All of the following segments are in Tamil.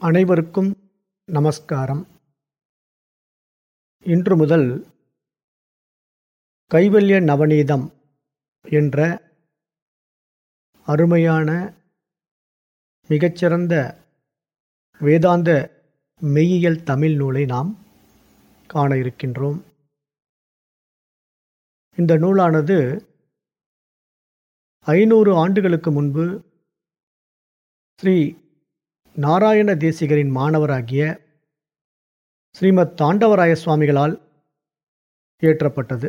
அனைவருக்கும் நமஸ்காரம். இன்று முதல் கைவல்ய நவநீதம் என்ற அருமையான மிகச்சிறந்த வேதாந்த மெய்யியல் தமிழ் நூலை நாம் காண இருக்கின்றோம். இந்த நூலானது ஐநூறு ஆண்டுகளுக்கு முன்பு ஸ்ரீ நாராயண தேசிகரின் மாணவராகிய ஸ்ரீமத் தாண்டவராய சுவாமிகளால் இயற்றப்பட்டது.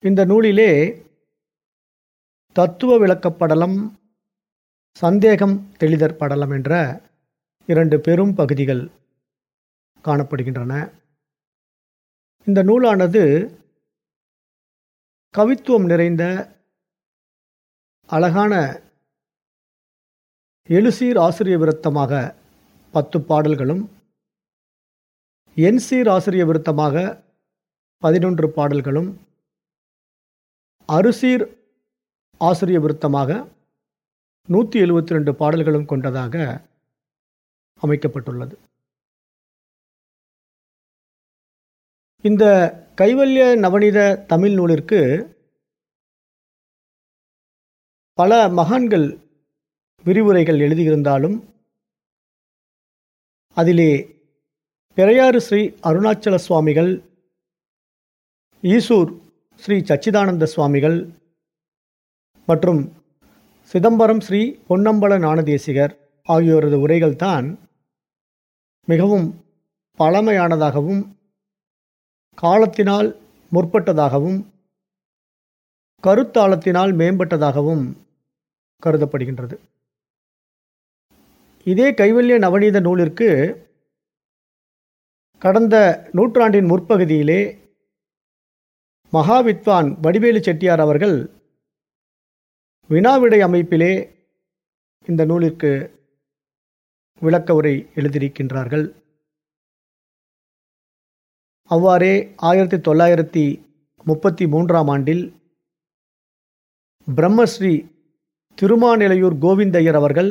இந்த நூலிலே தத்துவ விளக்கப்படலம் சந்தேகம் தெளிதற் படலம் என்ற இரண்டு பெரும் பகுதிகள் காணப்படுகின்றன. இந்த நூலானது கவித்துவம் நிறைந்த அழகான எழுசீர் ஆசிரிய விருத்தமாக பத்து பாடல்களும் என்சீர் ஆசிரிய விருத்தமாக பதினொன்று பாடல்களும் அருசீர் ஆசிரிய விருத்தமாக நூற்றி எழுபத்தி ரெண்டு பாடல்களும் கொண்டதாக அமைக்கப்பட்டுள்ளது. இந்த கைவல்ய நவநீத தமிழ் நூலிற்கு பல மகான்கள் விரிவுரைகள் எழுதியிருந்தாலும் அதிலே பெரையாறு ஸ்ரீ அருணாச்சல சுவாமிகள் ஈசூர் ஸ்ரீ சச்சிதானந்த சுவாமிகள் மற்றும் சிதம்பரம் ஸ்ரீ பொன்னம்பல ஞானதேசிகர் ஆகியோரது உரைகள்தான் மிகவும் பழமையானதாகவும் காலத்தினால் முற்பட்டதாகவும் கருத்தாளத்தினால் மேம்பட்டதாகவும் கருதப்படுகின்றது. இதே கைவல்ய நவநீத நூலிற்கு கடந்த நூற்றாண்டின் முற்பகுதியிலே மகாவித்வான் வடிவேலு செட்டியார் அவர்கள் வினாவிடை அமைப்பிலே இந்த நூலிற்கு விளக்க உரை எழுதியிருக்கின்றார்கள். அவ்வாறே ஆயிரத்தி தொள்ளாயிரத்தி முப்பத்தி மூன்றாம் ஆண்டில் பிரம்மஸ்ரீ திருமாநிலையூர் கோவிந்தையர் அவர்கள்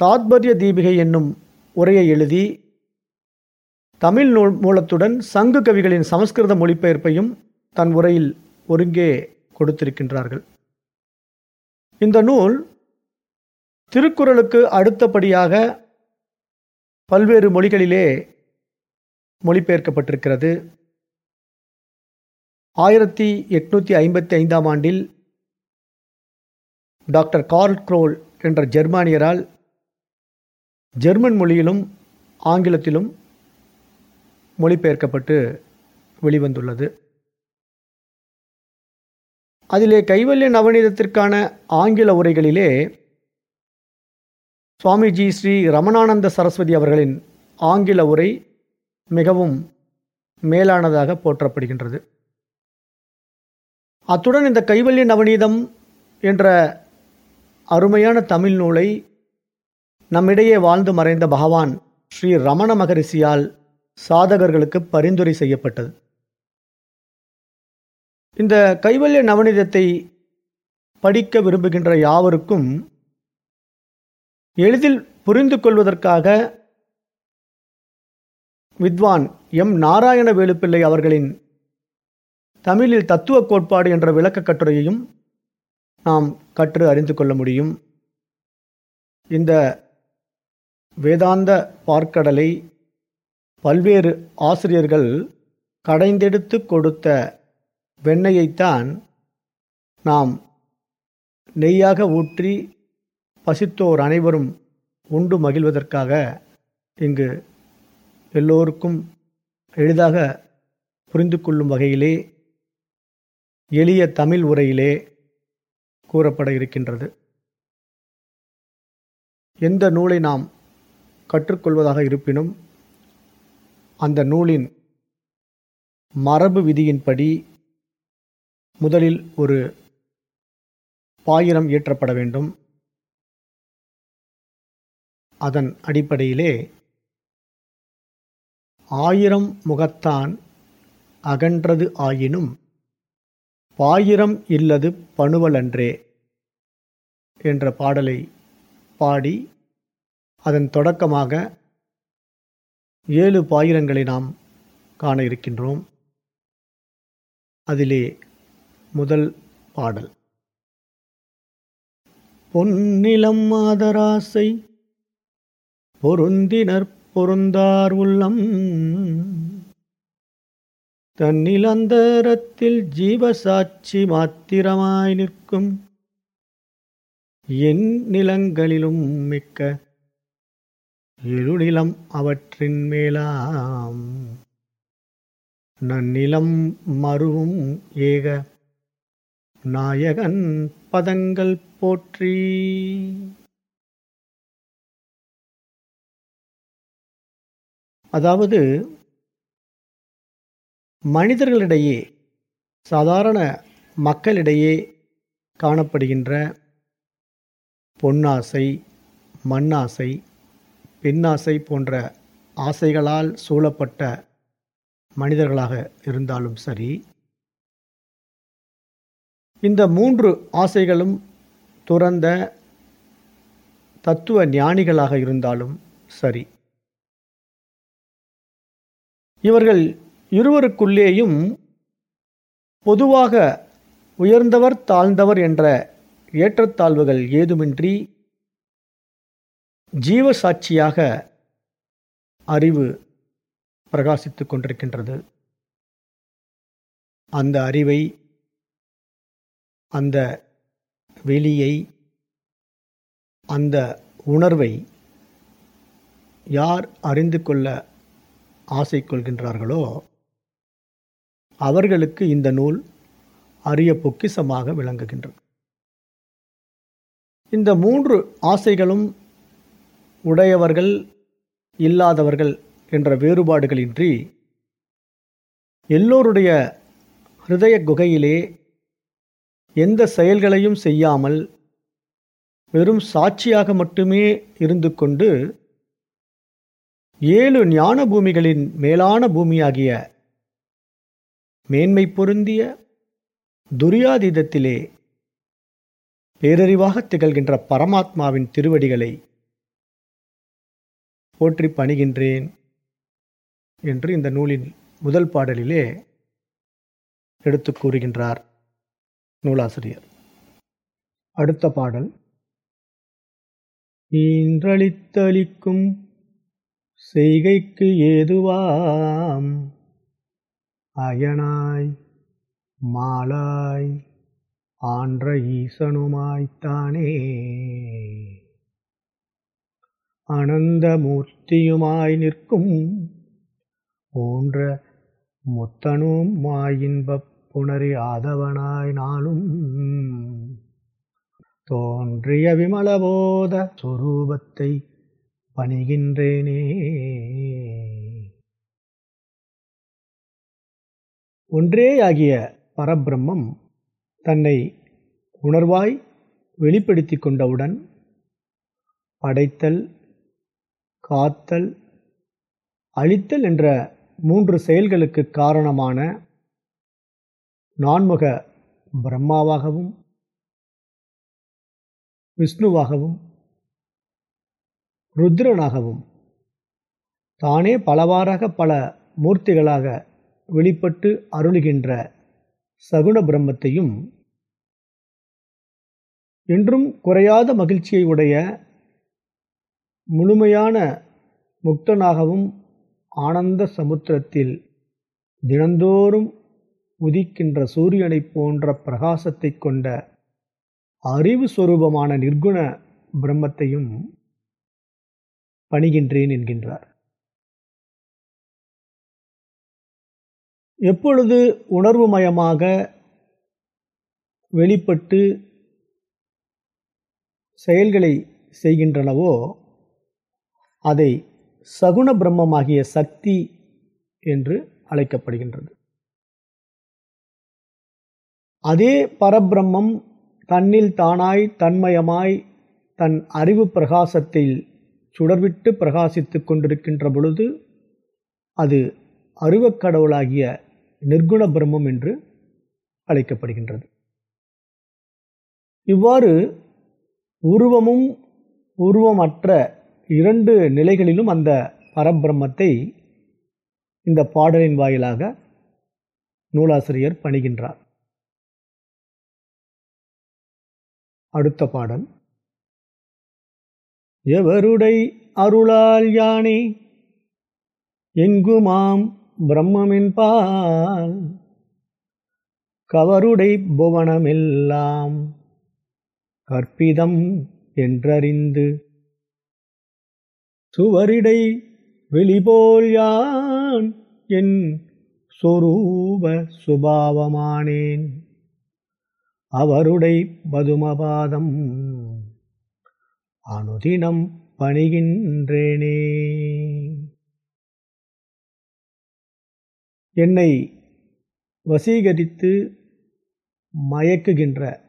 தாத்பரிய தீபிகை என்னும் உரையை எழுதி தமிழ் நூல் மூலத்துடன் சங்கு கவிகளின் சமஸ்கிருத மொழிபெயர்ப்பையும் தன் உரையில் ஒருங்கே கொடுத்திருக்கின்றார்கள். இந்த நூல் திருக்குறளுக்கு அடுத்தபடியாக பல்வேறு மொழிகளிலே மொழிபெயர்க்கப்பட்டிருக்கிறது. ஆயிரத்தி எட்நூற்றி ஐம்பத்தி ஐந்தாம் ஆண்டில் டாக்டர் கார்ல் க்ரோல் என்ற ஜெர்மானியரால் ஜெர்மன் மொழியிலும் ஆங்கிலத்திலும் மொழிபெயர்க்கப்பட்டு வெளிவந்துள்ளது. அதிலே கைவல்ய நவநீதத்திற்கான ஆங்கில உரைகளிலே சுவாமிஜி ஸ்ரீ ரமணானந்த சரஸ்வதி அவர்களின் ஆங்கில உரை மிகவும் மேலானதாக போற்றப்படுகின்றது. அத்துடன் இந்த கைவல்ய நவநீதம் என்ற அருமையான தமிழ் நூலை நம்மிடையே வாழ்ந்து மறைந்த பகவான் ஸ்ரீ ரமண மகரிஷியால் சாதகர்களுக்கு பரிந்துரை செய்யப்பட்டது. இந்த கைவல்ய நவநீதத்தை படிக்க விரும்புகின்ற யாவருக்கும் எளிதில் புரிந்து கொள்வதற்காக வித்வான் எம். நாராயண வேலுப்பிள்ளை அவர்களின் தமிழில் தத்துவ கோட்பாடு என்ற விளக்க கட்டுரையையும் நாம் கற்று அறிந்து கொள்ள முடியும். இந்த வேதாந்த பார்க்கடலை பல்வேறு ஆசிரியர்கள் கடைந்தெடுத்து கொடுத்த வெண்ணெயைத்தான் நாம் நெய்யாக ஊற்றி பசித்தோர் அனைவரும் உண்டு மகிழ்வதற்காக இங்கு எல்லோருக்கும் எளிதாக புரிந்து கொள்ளும் வகையிலே எளிய தமிழ் உரையிலே கூறப்பட இருக்கின்றது. எந்த நூலை நாம் கற்றுக்கொள்வதாக இருப்பினும் அந்த நூலின் மரபு விதியின்படி முதலில் ஒரு பாயிரம் இயற்றப்பட வேண்டும். அதன் அடிப்படையிலே ஆயிரம் முகத்தான் அகன்றது ஆயினும் பாயிரம் இல்லது பணுவலன்றே என்ற பாடலை பாடி அதன் தொடக்கமாக ஏழு பாயிரங்களை நாம் காண இருக்கின்றோம். அதிலே முதல் பாடல். பொன்னிலம் மாதராசை பொருந்தினர் பொருந்தார் உள்ளம். தன்னிலந்தரத்தில் ஜீவசாட்சி மாத்திரமாய் நிற்கும். என் நிலங்களிலும் மிக்க எழுநிலம் அவற்றின் மேலாம் நன்னிலம் மருவும் ஏக நாயகன் பதங்கள் போற்றி. அதாவது மனிதர்களிடையே சாதாரண மக்களிடையே காணப்படுகின்ற பொன்னாசை மண்ணாசை பெண்ணாசை போன்ற ஆசைகளால் சூழப்பட்ட மனிதர்களாக இருந்தாலும் சரி இந்த மூன்று ஆசைகளும் துறந்த தத்துவ ஞானிகளாக இருந்தாலும் சரி இவர்கள் இருவருக்குள்ளேயும் பொதுவாக உயர்ந்தவர் தாழ்ந்தவர் என்ற ஏற்றத்தாழ்வுகள் ஏதுமின்றி ஜீவசாட்சியாக அறிவு பிரகாசித்துக் கொண்டிருக்கின்றது. அந்த அறிவை அந்த வெளியை அந்த உணர்வை யார் அறிந்து கொள்ள ஆசை கொள்கின்றார்களோ அவர்களுக்கு இந்த நூல் அரிய பொக்கிசமாக விளங்குகின்றது. இந்த மூன்று ஆசைகளும் உடையவர்கள் இல்லாதவர்கள் என்ற வேறுபாடுகளின்றி எல்லோருடைய ஹிருதய குகையிலே எந்த செயல்களையும் செய்யாமல் வெறும் சாட்சியாக மட்டுமே இருந்து கொண்டு ஏழு ஞான பூமிகளின் மேலான பூமியாகிய மேன்மை பொருந்திய துரியாதீதத்திலே பேரறிவாக திகழ்கின்ற பரமாத்மாவின் திருவடிகளை போற்றி பணிகின்றேன் என்று இந்த நூலின் முதல் பாடலிலே எடுத்து கூறுகின்றார் நூலாசிரியர். அடுத்த பாடல். ஈன்றளித்தளிக்கும் செய்கைக்கு ஏதுவாம்? அயனாய் மாலாய் ஆன்ற ஈசனுமாய்த்தானே? அனந்த மூர்த்தியுமாய் நிற்கும். போன்ற முத்தனும் மாயின்பப் புணரி ஆதவனாய் நானும் தோன்றிய விமலபோத சொரூபத்தை பணிகின்றேனே. ஒன்றேயாகிய பரபிரம்மம் தன்னை உணர்வாய் வெளிப்படுத்தி கொண்டவுடன் படைத்தல் காத்தல் அழித்தல் என்ற மூன்று செயல்களுக்கு காரணமான நான்முக பிரம்மாவாகவும் விஷ்ணுவாகவும் ருத்ரனாகவும் தானே பலவாறாக பல மூர்த்திகளாக வெளிப்பட்டு அருளுகின்ற சகுண பிரம்மத்தையும் என்றும் குறையாத மகிழ்ச்சியை உடைய முழுமையான முக்தனாகவும் ஆனந்த சமுத்திரத்தில் தினந்தோறும் உதிக்கின்ற சூரியனைப் போன்ற பிரகாசத்தை கொண்ட அறிவு சொரூபமான நிர்குண பிரம்மத்தையும் பணிகின்றேன் என்கின்றார். எப்பொழுது உணர்வுமயமாக வெளிப்பட்டு செயல்களை செய்கின்றனவோ அதை சகுண பிரம்மமாகிய சக்தி என்று அழைக்கப்படுகின்றது. அதே பரபிரம்மம் தன்னில் தானாய் தன்மயமாய் தன் அறிவு பிரகாசத்தில் சுடர்விட்டு பிரகாசித்து கொண்டிருக்கின்ற பொழுது அது அருவக்கடவுளாகிய நிர்குண பிரம்மம் என்று அழைக்கப்படுகின்றது. இவ்வாறு உருவமும் உருவமற்ற இரண்டு நிலைகளிலும் அந்த பரபிரம்மத்தை இந்த பாடலின் வாயிலாக நூலாசிரியர் பணிகின்றார். அடுத்த பாடல். எவருடை அருளால் யானே? எங்குமாம் பிரம்மென்பால் கவருடை புவனமெல்லாம் கற்பிதம் என்றறிந்து சுவரிடை வெளிபோல் யான் என் சொரூப சுபாவமானேன். அவருடை பதுமபாதம் அனுதினம் பணிகின்றேனே. என்னை வசீகரித்து மயக்குகின்ற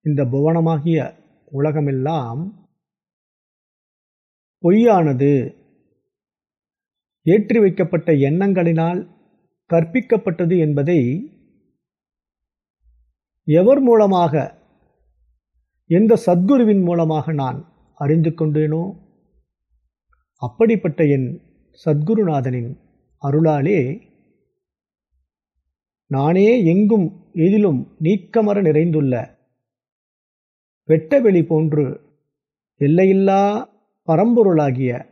இந்த புவனமாகிய உலகமெல்லாம் பொய்யானது. ஏற்றி வைக்கப்பட்ட எண்ணங்களினால் கற்பிக்கப்பட்டது என்பதை எவர் மூலமாக எந்த சத்குருவின் மூலமாக நான் அறிந்து கொண்டேனோ அப்படிப்பட்ட என் சத்குருநாதனின் அருளாலே நானே எங்கும் எதிலும் நீக்கமர நிறைந்துள்ள வெட்டவெளி போன்று எல்லையில்லா பரம்பொருளாகிய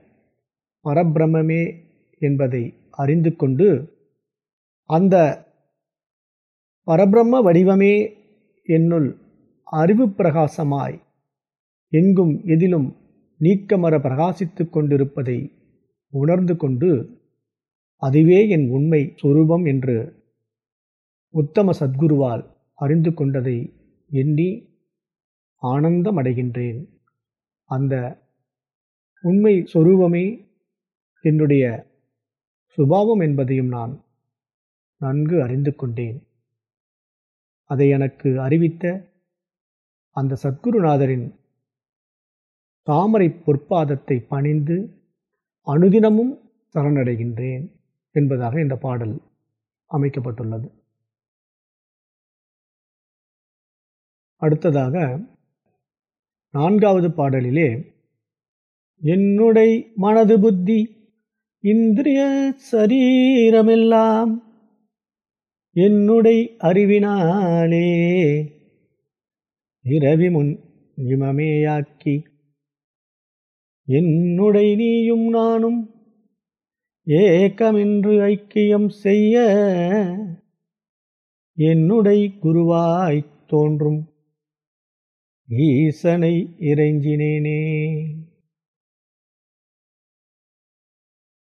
பரபிரமே என்பதை அறிந்து கொண்டு அந்த பரபிரம்ம வடிவமே என்னுள் அறிவு பிரகாசமாய் எங்கும் எதிலும் நீக்கமர பிரகாசித்து கொண்டிருப்பதை உணர்ந்து கொண்டு அதுவே என் உண்மை சொரூபம் என்று உத்தம சத்குருவால் அறிந்து கொண்டதை எண்ணி ஆனந்தமடைகின்றேன். அந்த உண்மை சொரூபமே என்னுடைய சுபாவம் என்பதையும் நான் நன்கு அறிந்து கொண்டேன். அதை எனக்கு அறிவித்த அந்த சத்குருநாதரின் தாமரை பொற்பாதத்தை பணிந்து அனுதினமும் சரணடைகின்றேன் என்பதாக இந்த பாடல் அமைக்கப்பட்டுள்ளது. அடுத்ததாக நான்காவது பாடலிலே என்னுடைய மனது புத்தி இந்திரிய சரீரமெல்லாம் என்னுடைய அறிவினாலே இரவி முன் இமமேயாக்கி என்னுடை நீயும் நானும் ஏக்கமென்று ஐக்கியம் செய்ய என்னுடை குருவாய்த் தோன்றும். ஈசனை இறைஞ்சினேனே.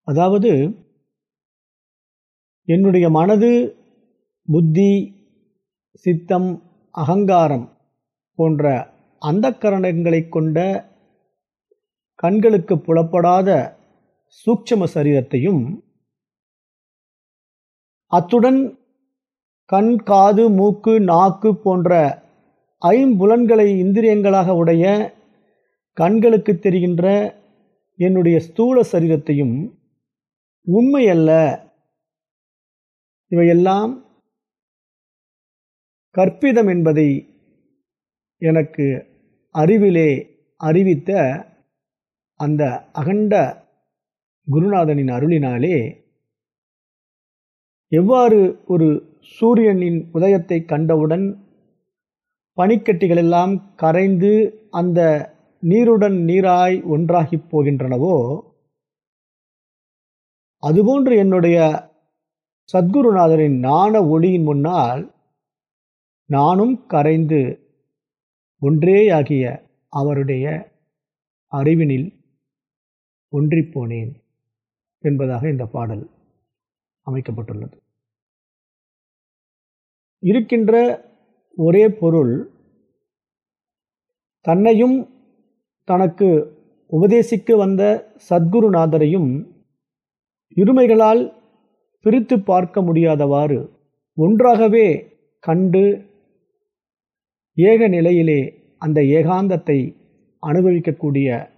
அதாவது என்னுடைய மனது புத்தி சித்தம் அகங்காரம் போன்ற அந்த கரணங்களை கொண்ட கண்களுக்கு புலப்படாத சூட்சம சரீரத்தையும் அத்துடன் கண் காது மூக்கு நாக்கு போன்ற ஐம்புலன்களை இந்திரியங்களாக உடைய கண்களுக்கு தெரிகின்ற என்னுடைய ஸ்தூல சரீரத்தையும் உண்மையல்ல. இவையெல்லாம் கற்பிதம் என்பதை எனக்கு அறிவிலே அறிவித்த அந்த அகண்ட குருநாதனின் அருளினாலே எவ்வாறு ஒரு சூரியனின் உதயத்தை கண்டவுடன் பனிக்கட்டிகளெல்லாம் கரைந்து அந்த நீருடன் நீராய் ஒன்றாகிப் போகின்றனவோ அதுபோன்று என்னுடைய சத்குருநாதரின் ஞான ஒளியின் முன்னால் நானும் கரைந்து ஒன்றேயாகிய அவருடைய அறிவினில் ஒன்றிப்போனேன் என்பதாக இந்த பாடல் அமைக்கப்பட்டுள்ளது. இருக்கின்ற ஒரே பொருள் தன்னையும் தனக்கு உபதேசிக்க வந்த சத்குருநாதரையும் இருமைகளால் பிரித்து பார்க்க முடியாதவாறு ஒன்றாகவே கண்டு ஏக நிலையிலே அந்த ஏகாந்தத்தை அனுபவிக்கக்கூடிய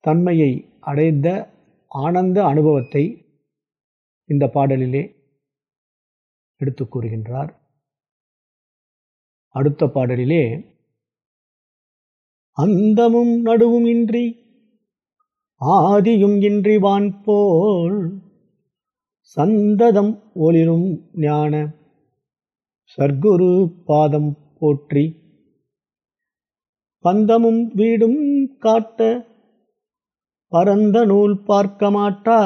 தன்மையை அடைந்த ஆனந்த அனுபவத்தை இந்த பாடலிலே எடுத்து கூறுகின்றார். அடுத்த பாடலிலே அந்தமும் நடுவும் இன்றி ஆதியும் இன்றி வான் போல் சந்ததம் ஒளிரும் ஞான சர்க்குரு பாதம் போற்றி பந்தமும் வீடும் காட்ட பரந்த நூல் பார்க்க மாட்டா.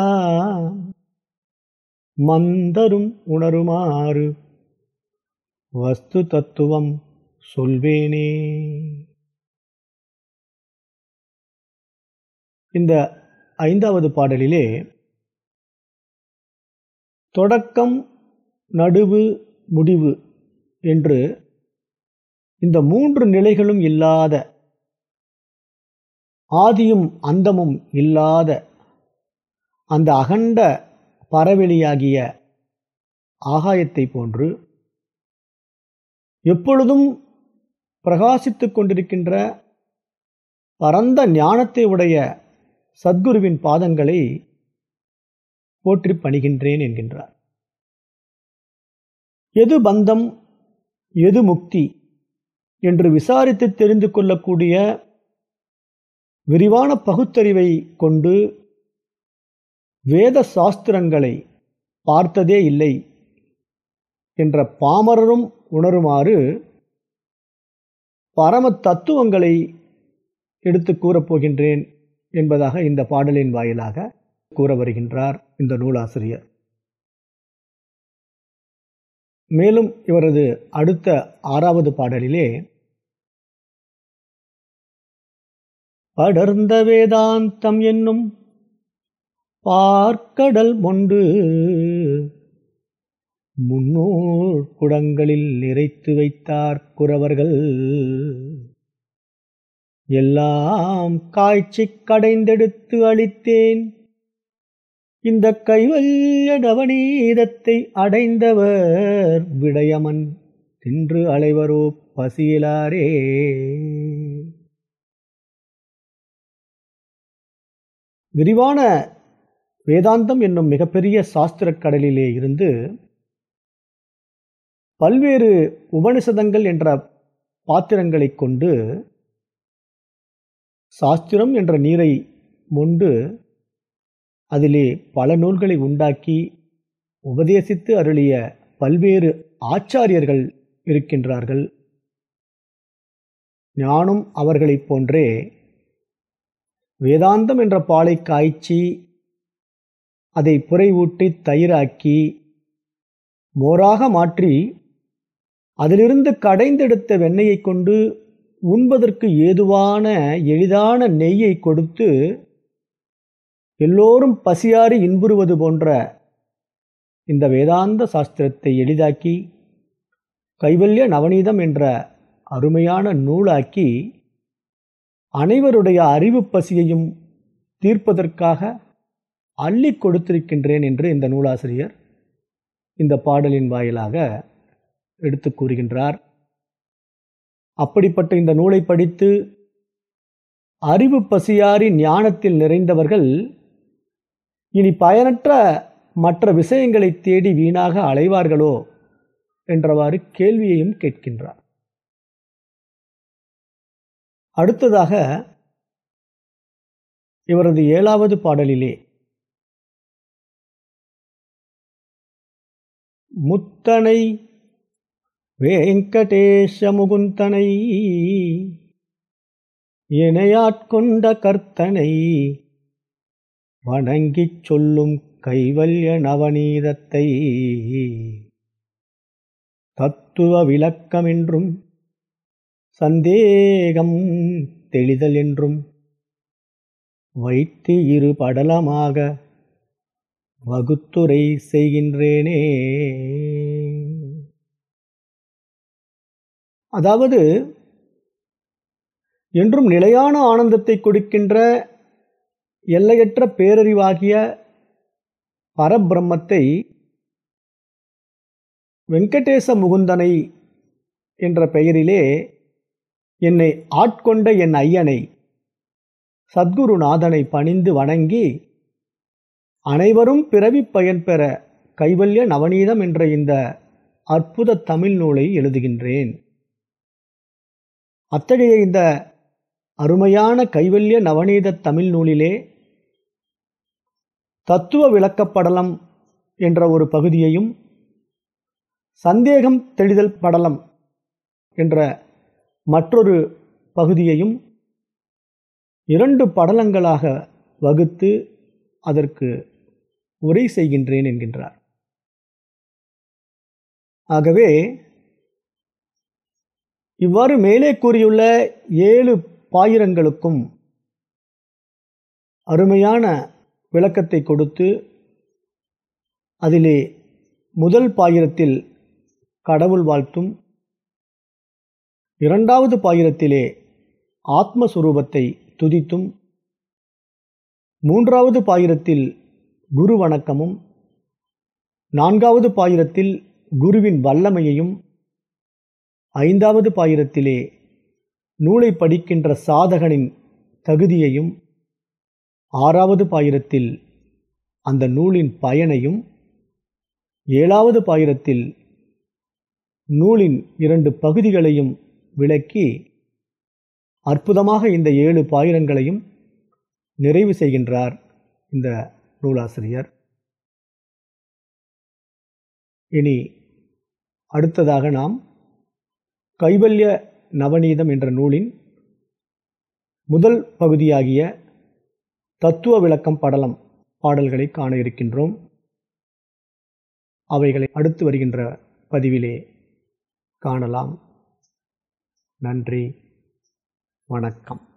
மந்தரும் உணருமாறு வஸ்து தத்துவம் சொல்வேனே. இந்த ஐந்தாவது பாடலிலே தொடக்கம் நடுவு முடிவு என்று இந்த மூன்று நிலைகளும் இல்லாத ஆதியும் அந்தமும் இல்லாத அந்த அகண்ட பரவெளியாகிய ஆகாயத்தை போன்று எப்பொழுதும் பிரகாசித்து கொண்டிருக்கின்ற பரந்த ஞானத்தை உடைய சத்குருவின் பாதங்களை போற்றி பணிகின்றேன் என்கின்றார். எது பந்தம் எது முக்தி என்று விசாரித்து தெரிந்து கொள்ளக்கூடிய விரிவான பகுத்தறிவை கொண்டு வேத சாஸ்திரங்களை பார்த்ததே இல்லை என்ற பாமரரும் உணருமாறு பரம தத்துவங்களை எடுத்து கூறப்போகின்றேன் என்பதாக இந்த பாடலின் வாயிலாக கூற வருகின்றார் இந்த நூலாசிரியர். மேலும் இவரது அடுத்த ஆறாவது பாடலிலே படர்ந்த வேதாந்தம் என்னும் பார்க்கடல் மொண்டு முன்னூர் குடங்களில் நிறைத்து வைத்தார் குறவர்கள். எல்லாம் காய்ச்சி கடைந்தெடுத்து அளித்தேன். இந்த கைவல்ய நவநீதத்தை அடைந்தவர் விடயமன். தின்று அலைவரோ பசியிலாரே. விரிவான வேதாந்தம் என்னும் மிகப்பெரிய சாஸ்திரக் கடலிலே இருந்து பல்வேறு உபனிஷதங்கள் என்ற பாத்திரங்களைக் கொண்டு சாஸ்திரம் என்ற நீரை மொண்டு அதிலே பல நூல்களை உண்டாக்கி உபதேசித்து அருளிய பல்வேறு ஆச்சாரியர்கள் இருக்கின்றார்கள். ஞானம் அவர்களைப் போன்றே வேதாந்தம் என்ற பாலை காய்ச்சி அதை புரை ஊட்டி தயிராக்கி மோராக மாற்றி அதிலிருந்து கடைந்தெடுத்த வெண்ணெயை கொண்டு உண்பதற்கு ஏதுவான எளிதான நெய்யை கொடுத்து எல்லோரும் பசியாறி இன்புறுவது போன்ற இந்த வேதாந்த சாஸ்திரத்தை எளிதாக்கி கைவல்ய நவநீதம் என்ற அருமையான நூலாக்கி அனைவருடைய அறிவு பசியையும் தீர்ப்பதற்காக அள்ளி கொடுத்திருக்கின்றேன் என்று இந்த நூலாசிரியர் இந்த பாடலின் வாயிலாக எடுத்து கூறுகின்றார். அப்படிப்பட்ட இந்த நூலை படித்து அறிவு பசியாரி ஞானத்தில் நிறைந்தவர்கள் இனி பயனற்ற மற்ற விஷயங்களை தேடி வீணாக அலைவார்களோ என்றவாறு கேள்வியையும் கேட்கின்றார். அடுத்ததாக இவரது ஏழாவது பாடலிலே முத்தனை வேங்கடேஷமுகுந்தனை இணையாட்கொண்ட கர்த்தனை வணங்கிச் சொல்லும் கைவல்ய நவநீதத்தை தத்துவ விளக்கமென்றும் சந்தேகம் தெளிதல் என்றும் வைத்து இரு படலமாக வகுத்துரை செய்கின்றேனே. அதாவது என்றும் நிலையான ஆனந்தத்தை கொடுக்கின்ற எல்லையற்ற பேரறிவாகிய பரபிரம்மத்தை வெங்கடேச முகுந்தனை என்ற பெயரிலே என்னை ஆட்கொண்ட என் ஐயனை சத்குருநாதனை பணிந்து வணங்கி அனைவரும் பிறவி பயன் பெற கைவல்ய நவநீதம் என்ற இந்த அற்புத தமிழ் நூலை எழுதுகின்றேன். அத்தகைய இந்த அருமையான கைவல்ய நவநீத தமிழ் நூலிலே தத்துவ விளக்கப்படலம் என்ற ஒரு பகுதியையும் சந்தேகம் தெளிதல் படலம் என்ற மற்றொரு பகுதியையும் இரண்டு படலங்களாக வகுத்து அதற்கு உரை செய்கின்றேன் என்கின்றார். ஆகவே இவ்வாறு மேலே கூறியுள்ள ஏழு பாயிரங்களுக்கும் அருமையான விளக்கத்தை கொடுத்து அதிலே முதல் பாயிரத்தில் கடவுள் வாழ்த்தும் இரண்டாவது பாயிரத்திலே ஆத்மஸ்வரூபத்தை துதித்தும் மூன்றாவது பாயிரத்தில் குரு வணக்கமும் நான்காவது பாயிரத்தில் குருவின் வல்லமையையும் ஐந்தாவது பாயிரத்திலே நூலை படிக்கின்ற சாதகனின் தகுதியையும் ஆறாவது பாயிரத்தில் அந்த நூலின் பயனையும் ஏழாவது பாயிரத்தில் நூலின் இரண்டு பகுதிகளையும் விளக்கி அற்புதமாக இந்த ஏழு பாயிரங்களையும் நிறைவு செய்கின்றார் இந்த நூலாசிரியர். இனி அடுத்ததாக நாம் கைவல்ய நவநீதம் என்ற நூலின் முதல் பகுதியாகிய தத்துவ விளக்கம் படலம் பாடல்களை காண இருக்கின்றோம். அவைகளை அடுத்து வருகின்ற பதிவிலே காணலாம். நன்றி. வணக்கம்.